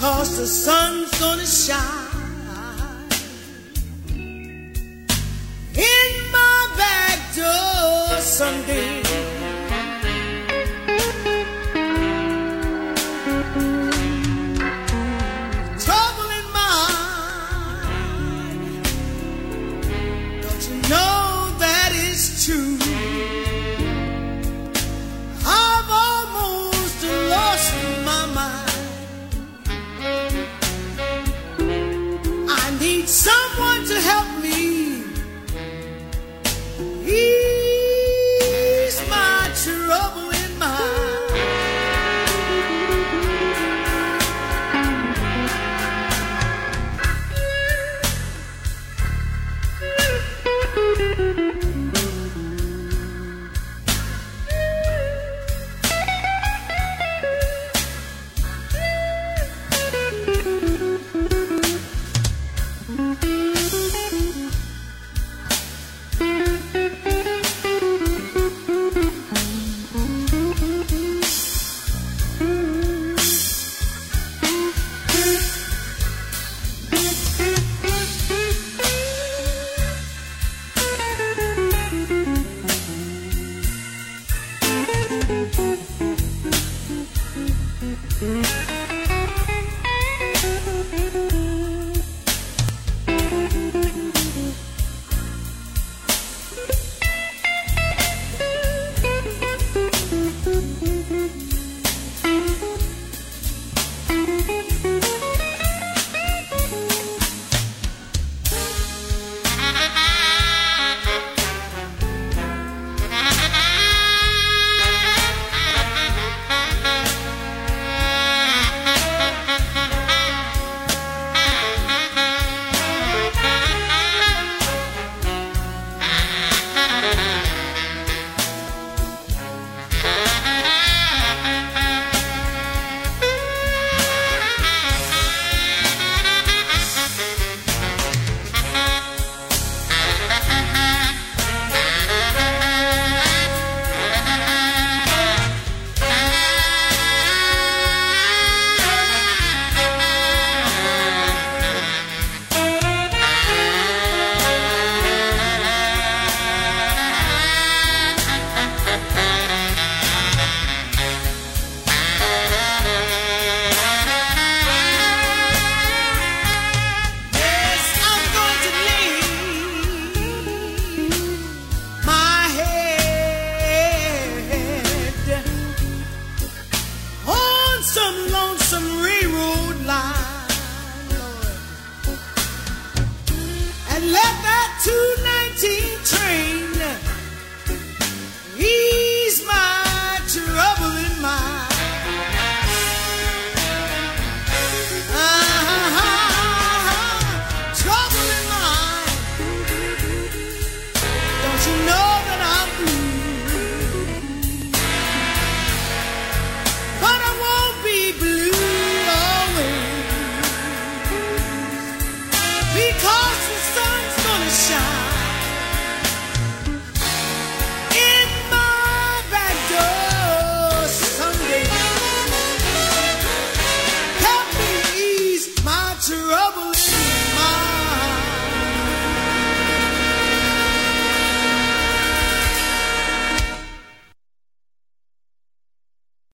Cause the sun's gonna shine some